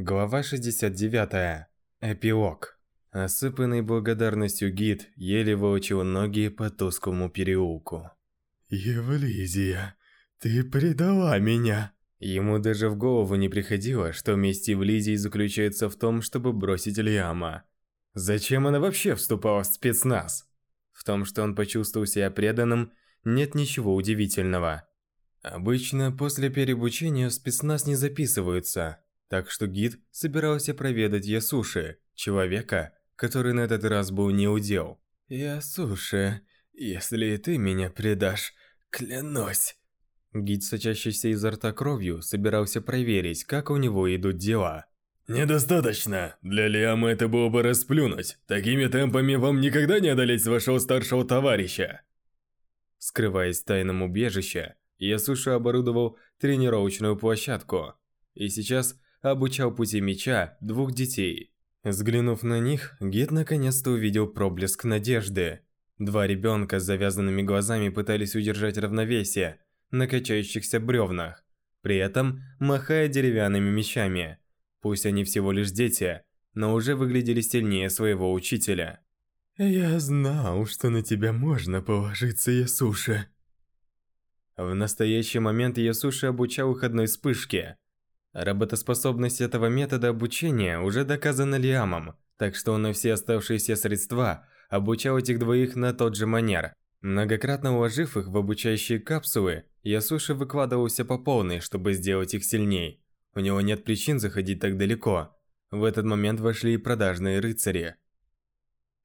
Глава 69. Эпилог. Осыпанный благодарностью гид еле волочил ноги по тусклому переулку. «Евлизия, ты предала меня!» Ему даже в голову не приходило, что месть Евлизии заключается в том, чтобы бросить Лиама. Зачем она вообще вступала в спецназ? В том, что он почувствовал себя преданным, нет ничего удивительного. Обычно после переобучения в спецназ не записываются, так что гид собирался проведать Ясуши, человека, который на этот раз был не удел. «Ясуши, если ты меня предашь, клянусь!» Гид, сочащийся изо рта кровью, собирался проверить, как у него идут дела. «Недостаточно! Для Лиама это было бы расплюнуть. Такими темпами вам никогда не одолеть вашего старшего товарища!» Скрываясь в тайном убежище, Ясуша оборудовал тренировочную площадку. И сейчас обучал пути меча двух детей. Взглянув на них, гид наконец-то увидел проблеск надежды. Два ребенка с завязанными глазами пытались удержать равновесие на качающихся бревнах, при этом махая деревянными мечами. Пусть они всего лишь дети, но уже выглядели сильнее своего учителя. «Я знал, что на тебя можно положиться, Ясуши». В настоящий момент Ясуши обучал их одной вспышке – Работоспособность этого метода обучения уже доказана Лиамом, так что он и все оставшиеся средства обучал этих двоих на тот же манер. Многократно уложив их в обучающие капсулы, Ясуши выкладывался по полной, чтобы сделать их сильней. У него нет причин заходить так далеко. В этот момент вошли и продажные рыцари.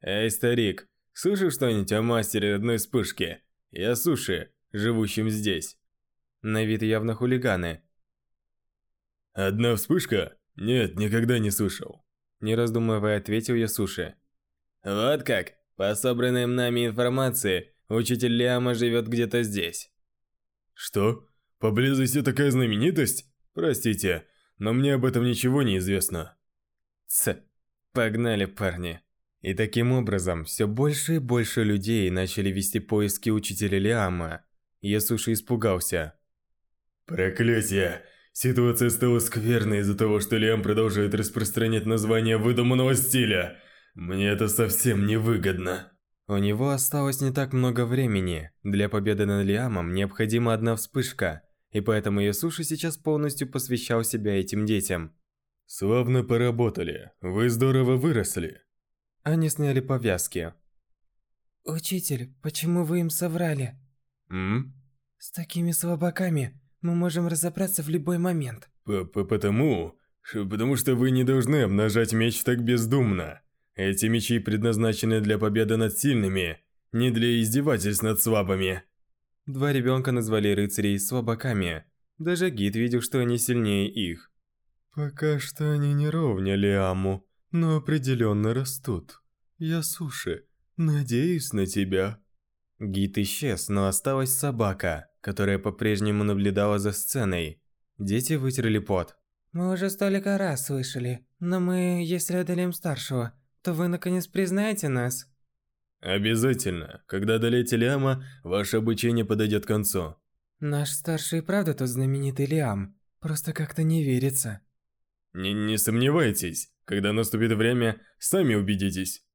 «Эй, старик, слышал что-нибудь о мастере одной вспышки? Ясуши, живущем здесь?» На вид явно хулиганы, «Одна вспышка? Нет, никогда не слышал». Не раздумывая, ответил я Суши. «Вот как? По собранной нами информации, учитель Лиама живет где-то здесь». «Что? Поблизости такая знаменитость? Простите, но мне об этом ничего не известно». Ц. Погнали, парни. И таким образом, все больше и больше людей начали вести поиски учителя Лиама. Ясуши испугался. «Проклятие! Ситуация стала скверной из-за того, что Лиам продолжает распространять название выдуманного стиля. Мне это совсем не выгодно. У него осталось не так много времени. Для победы над Лиамом необходима одна вспышка, и поэтому Ясуши сейчас полностью посвящал себя этим детям. Славно поработали. Вы здорово выросли. Они сняли повязки. Учитель, почему вы им соврали? М? С такими слабаками мы можем разобраться в любой момент. П -п Потому... Потому что вы не должны обнажать меч так бездумно. Эти мечи предназначены для победы над сильными, не для издевательств над слабыми. Два ребенка назвали рыцарей слабаками. Даже гид видел, что они сильнее их. Пока что они не ровня Лиаму, но определенно растут. Я суши. Надеюсь на тебя. Гид исчез, но осталась собака которая по-прежнему наблюдала за сценой. Дети вытерли пот. «Мы уже столько раз слышали, но мы, если одолеем старшего, то вы наконец признаете нас?» «Обязательно. Когда одолеете Лиама, ваше обучение подойдет к концу». «Наш старший и правда тот знаменитый Лиам. Просто как-то не верится». Не, не сомневайтесь, когда наступит время, сами убедитесь.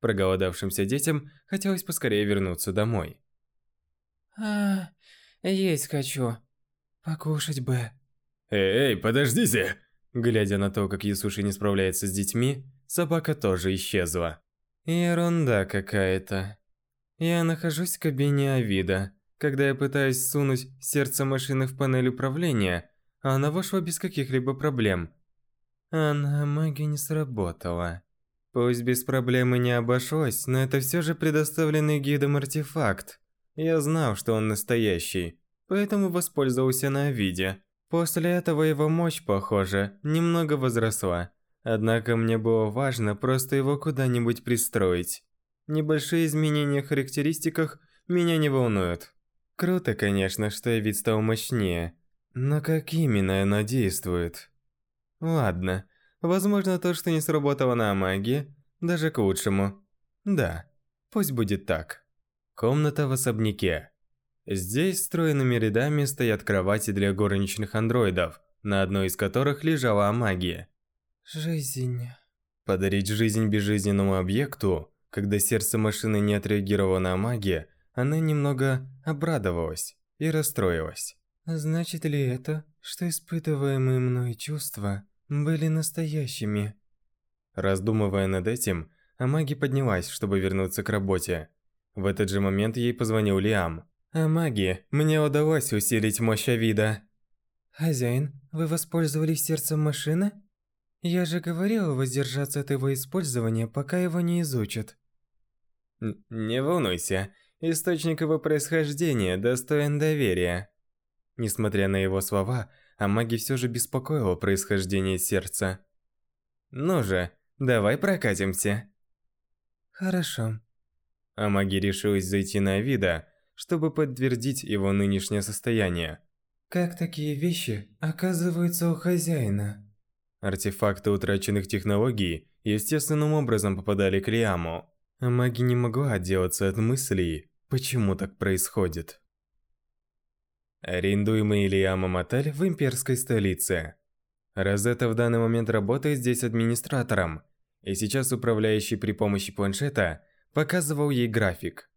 Проголодавшимся детям хотелось поскорее вернуться домой. А, есть хочу. Покушать бы. Эй, подождите! Глядя на то, как Ясуши не справляется с детьми, собака тоже исчезла. Ерунда какая-то. Я нахожусь в кабине Авида. Когда я пытаюсь сунуть сердце машины в панель управления, она вошла без каких-либо проблем. Она магия не сработала. Пусть без проблем и не обошлось, но это все же предоставленный гидом артефакт. Я знал, что он настоящий, поэтому воспользовался на виде. После этого его мощь, похоже, немного возросла. Однако мне было важно просто его куда-нибудь пристроить. Небольшие изменения в характеристиках меня не волнуют. Круто, конечно, что вид стал мощнее, но как именно оно действует? Ладно, возможно то, что не сработало на магии, даже к лучшему. Да, пусть будет так. Комната в особняке. Здесь стройными рядами стоят кровати для горничных андроидов, на одной из которых лежала магия. Жизнь. Подарить жизнь безжизненному объекту, когда сердце машины не отреагировало на магию, она немного обрадовалась и расстроилась. Значит ли это, что испытываемые мной чувства были настоящими? Раздумывая над этим, Амаги поднялась, чтобы вернуться к работе. В этот же момент ей позвонил Лиам. «Амаги, мне удалось усилить мощь Авида». «Хозяин, вы воспользовались сердцем машины?» «Я же говорила воздержаться от его использования, пока его не изучат». Н «Не волнуйся, источник его происхождения достоин доверия». Несмотря на его слова, Амаги все же беспокоило происхождение сердца. «Ну же, давай прокатимся». «Хорошо». Амаги решилась зайти на Авида, чтобы подтвердить его нынешнее состояние. «Как такие вещи оказываются у хозяина?» Артефакты утраченных технологий естественным образом попадали к Лиаму. Амаги не могла отделаться от мыслей, почему так происходит. Арендуемый Лиамом отель в имперской столице. Розетта в данный момент работает здесь администратором, и сейчас управляющий при помощи планшета показывал ей график.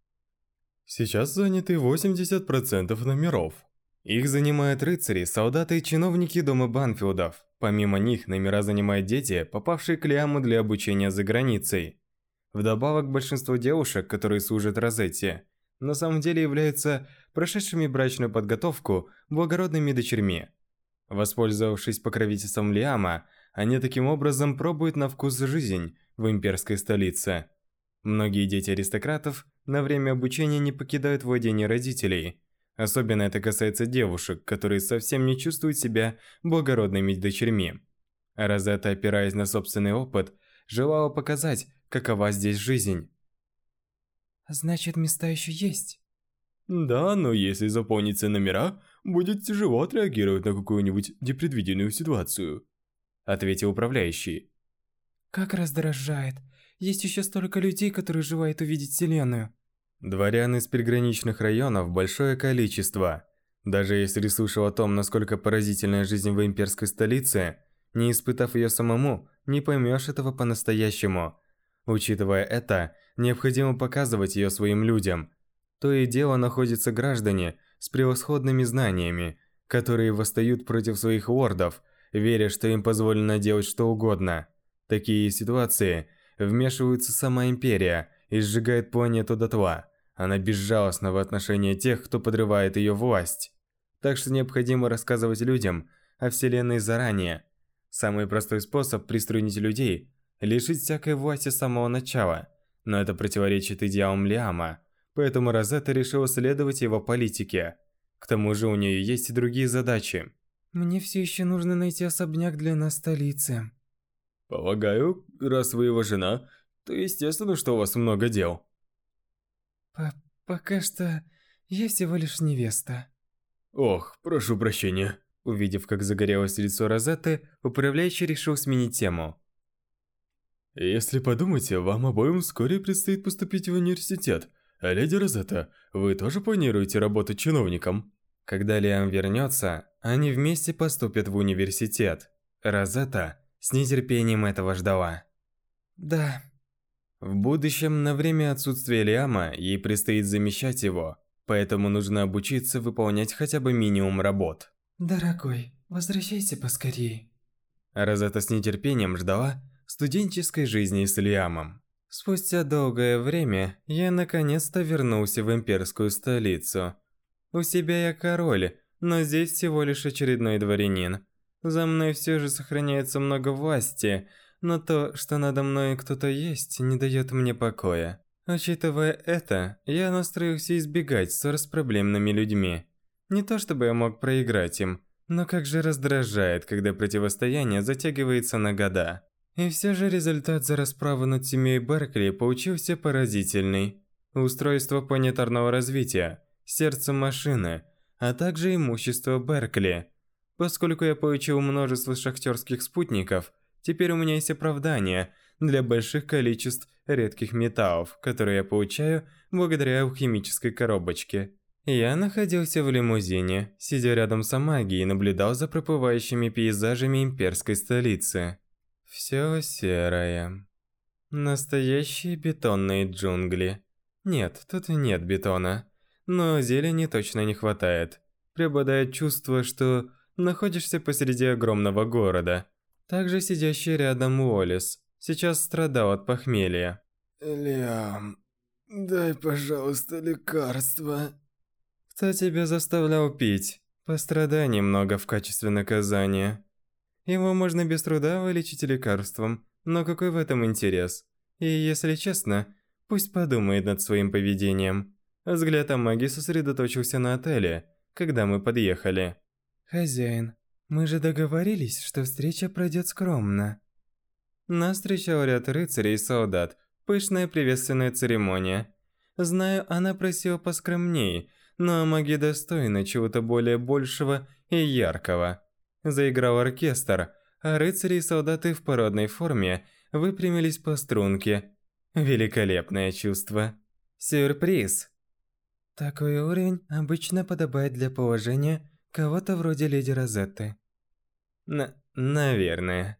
Сейчас заняты 80% номеров. Их занимают рыцари, солдаты и чиновники дома Банфилдов. Помимо них, номера занимают дети, попавшие к Лиаму для обучения за границей. Вдобавок, большинство девушек, которые служат Розетте, на самом деле являются прошедшими брачную подготовку благородными дочерьми. Воспользовавшись покровительством Лиама, они таким образом пробуют на вкус жизнь в имперской столице. Многие дети аристократов на время обучения не покидают владения родителей. Особенно это касается девушек, которые совсем не чувствуют себя благородными дочерьми. Розетта, опираясь на собственный опыт, желала показать, какова здесь жизнь. Значит, места еще есть? Да, но если заполнится номера, будет тяжело отреагировать на какую-нибудь непредвиденную ситуацию. Ответил управляющий. Как раздражает. Есть еще столько людей, которые желают увидеть Вселенную. Дворян из приграничных районов большое количество. Даже если слышал о том, насколько поразительная жизнь в имперской столице, не испытав ее самому, не поймешь этого по-настоящему. Учитывая это, необходимо показывать ее своим людям. То и дело находятся граждане с превосходными знаниями, которые восстают против своих лордов, веря, что им позволено делать что угодно. Такие ситуации вмешивается сама империя и сжигает планету дотла. Она безжалостна в отношении тех, кто подрывает ее власть. Так что необходимо рассказывать людям о Вселенной заранее. Самый простой способ приструнить людей – лишить всякой власти с самого начала. Но это противоречит идеалам Лиама, поэтому Розетта решила следовать его политике. К тому же у нее есть и другие задачи. Мне все еще нужно найти особняк для нас в столице. Полагаю, раз вы его жена, то естественно, что у вас много дел. По пока что я всего лишь невеста. Ох, прошу прощения. Увидев, как загорелось лицо Розетты, управляющий решил сменить тему. Если подумайте, вам обоим вскоре предстоит поступить в университет. А леди Розетта, вы тоже планируете работать чиновником? Когда Лиам вернется, они вместе поступят в университет. Розетта с нетерпением этого ждала. Да. В будущем, на время отсутствия Лиама, ей предстоит замещать его, поэтому нужно обучиться выполнять хотя бы минимум работ. Дорогой, возвращайся поскорее. Розетта с нетерпением ждала студенческой жизни с Лиамом. Спустя долгое время я наконец-то вернулся в имперскую столицу. У себя я король, но здесь всего лишь очередной дворянин. За мной все же сохраняется много власти, но то, что надо мной кто-то есть, не дает мне покоя. Учитывая это, я настроился избегать ссор с проблемными людьми. Не то чтобы я мог проиграть им, но как же раздражает, когда противостояние затягивается на года. И все же результат за расправу над семьей Беркли получился поразительный. Устройство планетарного развития, сердце машины, а также имущество Беркли – Поскольку я получил множество шахтерских спутников, теперь у меня есть оправдание для больших количеств редких металлов, которые я получаю благодаря алхимической коробочке. Я находился в лимузине, сидя рядом с Амаги и наблюдал за проплывающими пейзажами имперской столицы. Все серое. Настоящие бетонные джунгли. Нет, тут нет бетона. Но зелени точно не хватает. Преобладает чувство, что находишься посреди огромного города. Также сидящий рядом Уоллес сейчас страдал от похмелья. Лиам, дай, пожалуйста, лекарство. Кто тебя заставлял пить? Пострадай немного в качестве наказания. Его можно без труда вылечить лекарством, но какой в этом интерес? И если честно, пусть подумает над своим поведением. Взгляд Амаги сосредоточился на отеле, когда мы подъехали. Хозяин, мы же договорились, что встреча пройдет скромно. Нас встречал ряд рыцарей и солдат, пышная приветственная церемония. Знаю, она просила поскромнее, но Амаги достойна чего-то более большего и яркого. Заиграл оркестр, а рыцари и солдаты в парадной форме выпрямились по струнке. Великолепное чувство. Сюрприз. Такой уровень обычно подобает для положения кого-то вроде леди Розетты. Н наверное.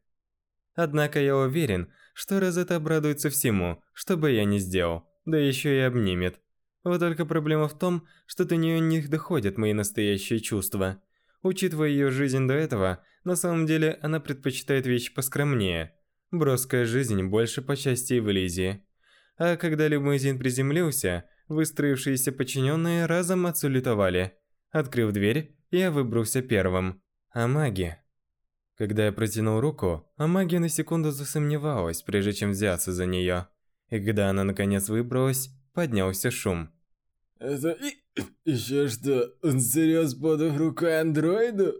Однако я уверен, что Розетта обрадуется всему, что бы я ни сделал, да еще и обнимет. Вот только проблема в том, что до нее не доходят мои настоящие чувства. Учитывая ее жизнь до этого, на самом деле она предпочитает вещи поскромнее. Броская жизнь больше по части Эвелизии. А когда лимузин приземлился, выстроившиеся подчиненные разом отсулетовали. Открыв дверь, я выбрался первым. А маги? Когда я протянул руку, а магия на секунду засомневалась, прежде чем взяться за нее. И когда она наконец выбралась, поднялся шум. Это еще что? Он серьез подав рукой андроиду?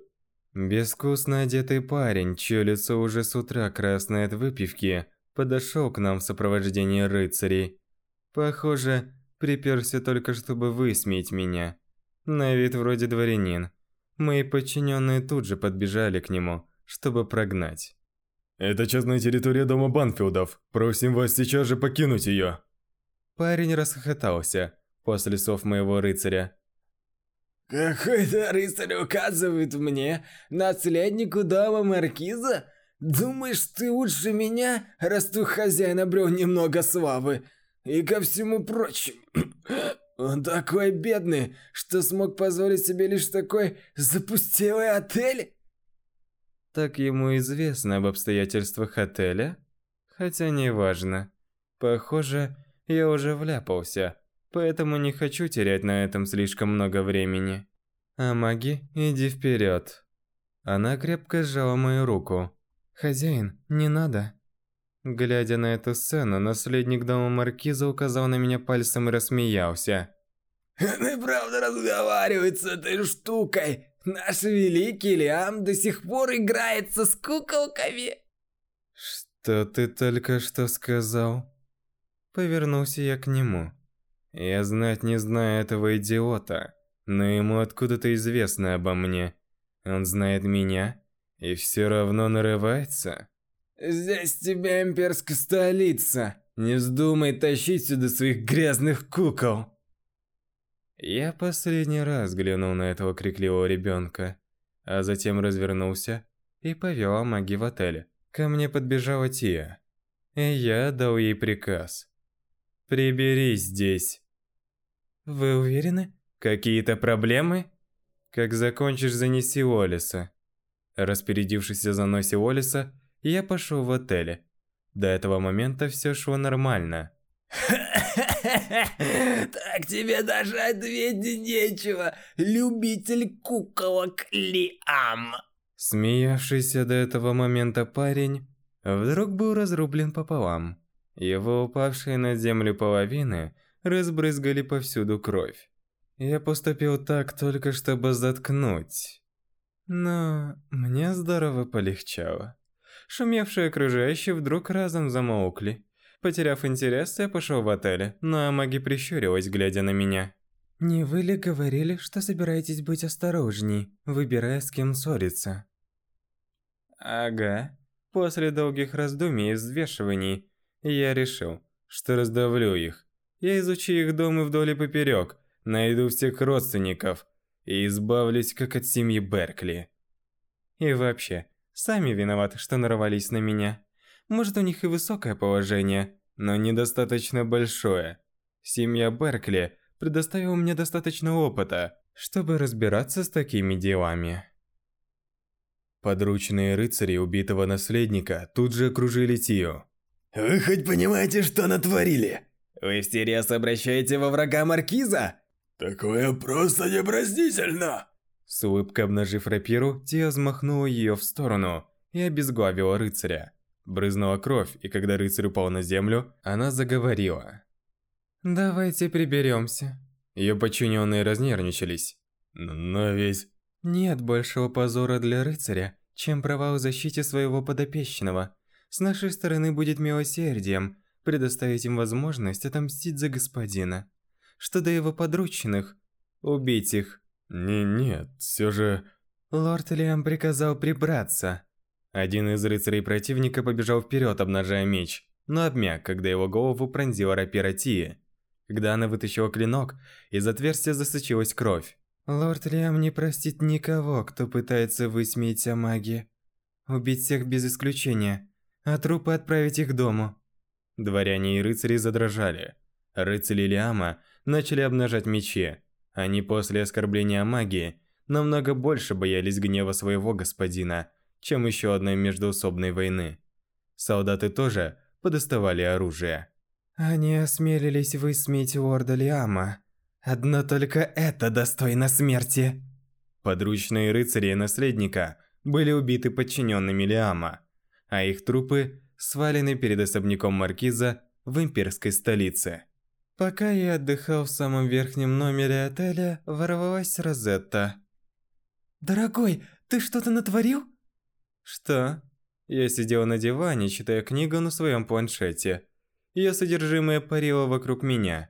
Безвкусно одетый парень, чье лицо уже с утра красное от выпивки, подошел к нам в сопровождении рыцарей. Похоже, приперся только чтобы высмеять меня. На вид вроде дворянин. Мои подчиненные тут же подбежали к нему, чтобы прогнать. «Это частная территория дома Банфилдов. Просим вас сейчас же покинуть ее». Парень расхохотался после слов моего рыцаря. Какой-то рыцарь указывает мне, наследнику дома Маркиза? Думаешь, ты лучше меня, раз твой хозяин обрел немного славы? И ко всему прочему, он такой бедный, что смог позволить себе лишь такой запустелый отель? Так ему известно об обстоятельствах отеля? Хотя не важно. Похоже, я уже вляпался, поэтому не хочу терять на этом слишком много времени. А маги, иди вперед. Она крепко сжала мою руку. Хозяин, не надо. Глядя на эту сцену, наследник дома маркиза указал на меня пальцем и рассмеялся. Ты правда разговаривает с этой штукой? Наш великий Лиам до сих пор играется с куколками. Что ты только что сказал? Повернулся я к нему. Я знать не знаю этого идиота, но ему откуда-то известно обо мне. Он знает меня и все равно нарывается. Здесь тебе имперская столица. Не вздумай тащить сюда своих грязных кукол. Я последний раз глянул на этого крикливого ребенка, а затем развернулся и повел Амаги в отель. Ко мне подбежала Тия, и я дал ей приказ. Приберись здесь. Вы уверены? Какие-то проблемы? Как закончишь, занеси Олиса. Распорядившись о заносе Олиса, я пошел в отель. До этого момента все шло нормально. Так тебе даже ответить нечего, любитель куколок Лиам. Смеявшийся до этого момента парень вдруг был разрублен пополам. Его упавшие на землю половины разбрызгали повсюду кровь. Я поступил так только чтобы заткнуть. Но мне здорово полегчало. Шумевшие окружающие вдруг разом замолкли. Потеряв интерес, я пошел в отель, но маги прищурилась, глядя на меня. Не вы ли говорили, что собираетесь быть осторожней, выбирая с кем ссориться? Ага. После долгих раздумий и взвешиваний, я решил, что раздавлю их. Я изучу их дом и вдоль и поперек, найду всех родственников и избавлюсь как от семьи Беркли. И вообще, сами виноваты, что нарвались на меня. Может, у них и высокое положение, но недостаточно большое. Семья Беркли предоставила мне достаточно опыта, чтобы разбираться с такими делами. Подручные рыцари убитого наследника тут же окружили Тио. «Вы хоть понимаете, что натворили? Вы всерьез обращаете во врага Маркиза?» «Такое просто непростительно!» С улыбкой обнажив рапиру, Тио взмахнула ее в сторону и обезглавила рыцаря. Брызнула кровь, и когда рыцарь упал на землю, она заговорила. «Давайте приберемся». Ее подчиненные разнервничались. «Но ведь...» Нет большего позора для рыцаря, чем провал в защите своего подопечного. С нашей стороны будет милосердием предоставить им возможность отомстить за господина. Что до его подручных, убить их. Не, нет, все же... Лорд Лиам приказал прибраться. Один из рыцарей противника побежал вперед, обнажая меч, но обмяк, когда его голову пронзила рапира Тии. Когда она вытащила клинок, из отверстия засочилась кровь. Лорд Лиам не простит никого, кто пытается высмеять о магии. Убить всех без исключения, а трупы отправить их к дому. Дворяне и рыцари задрожали. Рыцари Лиама начали обнажать мечи. Они после оскорбления магии намного больше боялись гнева своего господина, чем еще одной междоусобной войны. Солдаты тоже подоставали оружие. Они осмелились высмеять лорда Лиама, Одно только это достойно смерти. Подручные рыцари и наследника были убиты подчиненными Лиама, а их трупы свалены перед особняком маркиза в имперской столице. Пока я отдыхал в самом верхнем номере отеля, ворвалась Розетта. «Дорогой, ты что-то натворил?» «Что?» Я сидел на диване, читая книгу на своем планшете. Ее содержимое парило вокруг меня.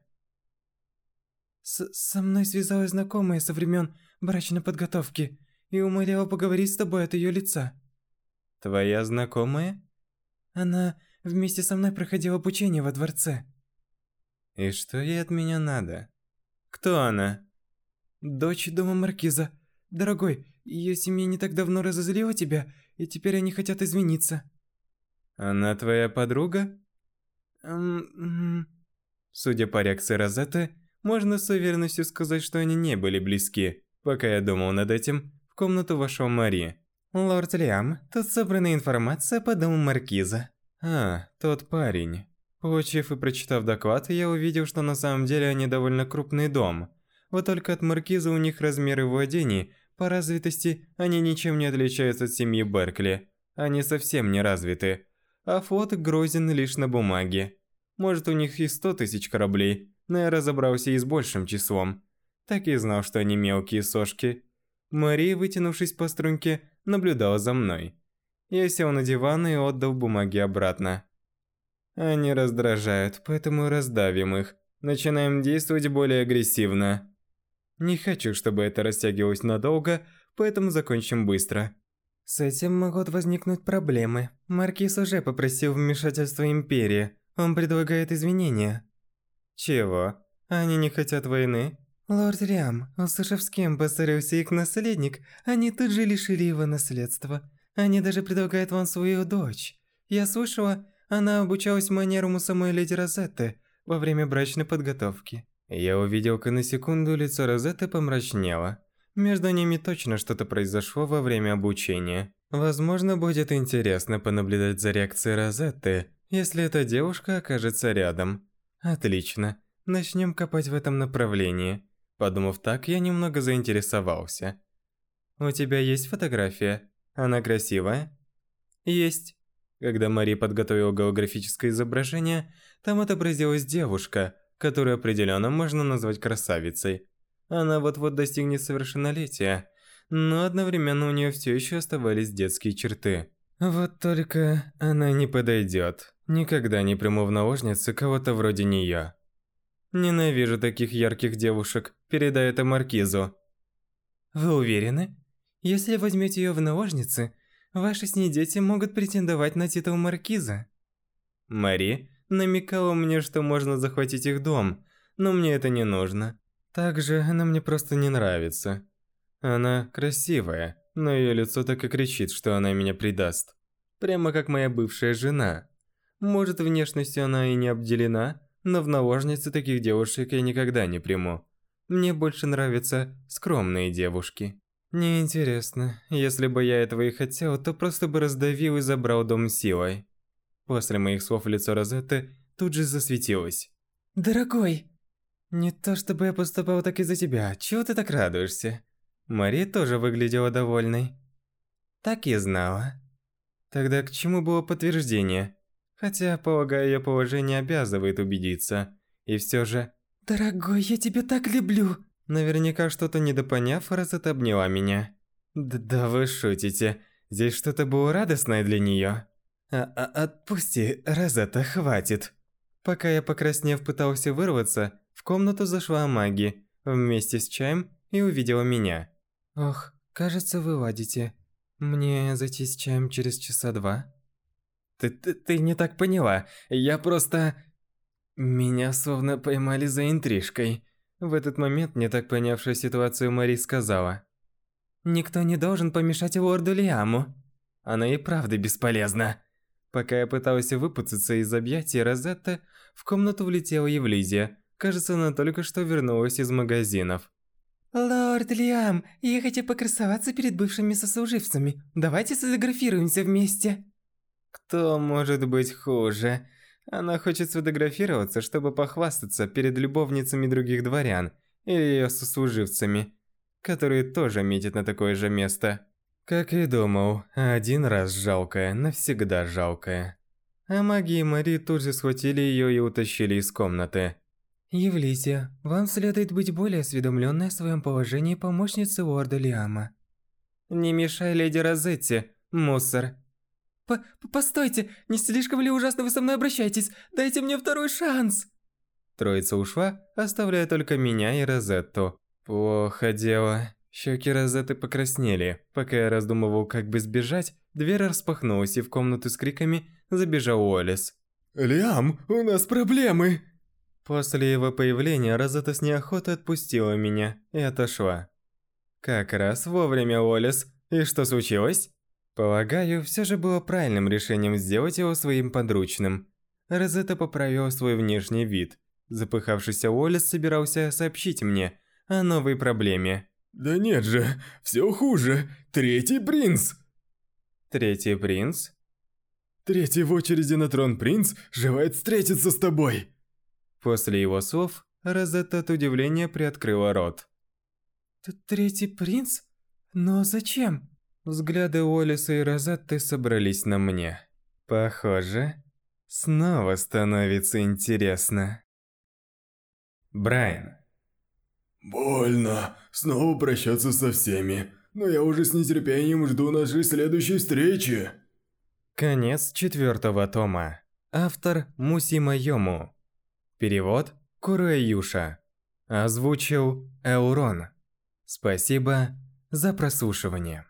С «Со мной связалась знакомая со времен брачной подготовки и умоляла поговорить с тобой от ее лица». «Твоя знакомая?» «Она вместе со мной проходила обучение во дворце». «И что ей от меня надо? Кто она?» «Дочь дома маркиза. Дорогой, ее семья не так давно разозлила тебя, и теперь они хотят извиниться». «Она твоя подруга?» Эм... Судя по реакции Розетты, можно с уверенностью сказать, что они не были близки. Пока я думал над этим, в комнату вошел Мари. «Лорд Лиам, тут собрана информация по дому Маркиза». «А, тот парень». Получив и прочитав доклад, я увидел, что на самом деле они довольно крупный дом. Вот только от Маркиза у них размеры владений, по развитости они ничем не отличаются от семьи Беркли. Они совсем не развиты. А флот грозен лишь на бумаге. Может у них и сто тысяч кораблей, но я разобрался и с большим числом. Так и знал, что они мелкие сошки. Мария, вытянувшись по струнке, наблюдала за мной. Я сел на диван и отдал бумаги обратно. Они раздражают, поэтому раздавим их. Начинаем действовать более агрессивно. Не хочу, чтобы это растягивалось надолго, поэтому закончим быстро. С этим могут возникнуть проблемы. Маркиз уже попросил вмешательства Империи. Он предлагает извинения. Чего? Они не хотят войны? Лорд Риам, услышав, с кем поссорился их наследник, они тут же лишили его наследства. Они даже предлагают вам свою дочь. Я слышала, она обучалась манерам у самой леди Розетты во время брачной подготовки. Я увидел, как на секунду лицо Розетты помрачнело. Между ними точно что-то произошло во время обучения. Возможно, будет интересно понаблюдать за реакцией Розетты, если эта девушка окажется рядом. Отлично. Начнем копать в этом направлении. Подумав так, я немного заинтересовался. У тебя есть фотография? Она красивая? Есть. Когда Мари подготовила голографическое изображение, там отобразилась девушка, которую определенно можно назвать красавицей. Она вот-вот достигнет совершеннолетия, но одновременно у нее все еще оставались детские черты. Вот только она не подойдет. Никогда не приму в наложницы кого-то вроде нее. Ненавижу таких ярких девушек. Передай это Маркизу. Вы уверены? Если возьмете ее в наложницы, ваши с ней дети могут претендовать на титул Маркиза. Мари намекала мне, что можно захватить их дом, но мне это не нужно. Также она мне просто не нравится. Она красивая, но ее лицо так и кричит, что она меня предаст. Прямо как моя бывшая жена. Может, внешностью она и не обделена, но в наложницы таких девушек я никогда не приму. Мне больше нравятся скромные девушки. Неинтересно, если бы я этого и хотел, то просто бы раздавил и забрал дом силой. После моих слов лицо Розетты тут же засветилось. Дорогой, не то чтобы я поступал так из-за тебя, чего ты так радуешься? Мари тоже выглядела довольной. Так я знала. Тогда к чему было подтверждение? Хотя, полагаю, ее положение обязывает убедиться. И все же... Дорогой, я тебя так люблю. Наверняка что-то недопоняв, Розетта обняла меня. Д да вы шутите. Здесь что-то было радостное для нее. А -а Отпусти, Розетта, хватит. Пока я, покраснев, пытался вырваться, в комнату зашла Маги вместе с чаем и увидела меня. Ох, кажется, вы ладите. Мне зайти с чаем через часа два? Ты, ты, ты не так поняла. Я просто... Меня словно поймали за интрижкой. В этот момент, не так понявшая ситуацию, Мари сказала. «Никто не должен помешать лорду Лиаму». Она и правда бесполезна. Пока я пытался выпутаться из объятий Розетты, в комнату влетела Евлизия. Кажется, она только что вернулась из магазинов. «Лорд Лиам, я хочу покрасоваться перед бывшими сослуживцами. Давайте сфотографируемся вместе». Кто может быть хуже? Она хочет сфотографироваться, чтобы похвастаться перед любовницами других дворян или ее сослуживцами, которые тоже метят на такое же место. Как и думал, один раз жалкая, навсегда жалкая. А маги и Мари тут же схватили ее и утащили из комнаты. Евлизия, вам следует быть более осведомленной о своем положении помощницы лорда Лиама. Не мешай леди Розетти, мусор. По Постойте, не слишком ли ужасно вы со мной обращаетесь? Дайте мне второй шанс. Троица ушла, оставляя только меня и Розетту. Плохо дело. Щеки Розетты покраснели. Пока я раздумывал, как бы сбежать, дверь распахнулась, и в комнату с криками забежал Уоллес. «Лиам, у нас проблемы!» После его появления Розетта с неохотой отпустила меня и отошла. Как раз вовремя, Уоллес. И что случилось? Полагаю, все же было правильным решением сделать его своим подручным. Розетта поправила свой внешний вид. Запыхавшийся Уоллес собирался сообщить мне о новой проблеме. Да нет же, все хуже. Третий принц. Третий принц? Третий в очереди на трон принц желает встретиться с тобой. После его слов Розетта от удивления приоткрыла рот. Третий принц? Но зачем? Взгляды Уоллеса и Розетты собрались на мне. Похоже, снова становится интересно. Брайан. Больно. Снова прощаться со всеми. Но я уже с нетерпением жду нашей следующей встречи. Конец четвертого тома. Автор Мусима Йому. Перевод Куруэюша. Озвучил Эурон. Спасибо за прослушивание.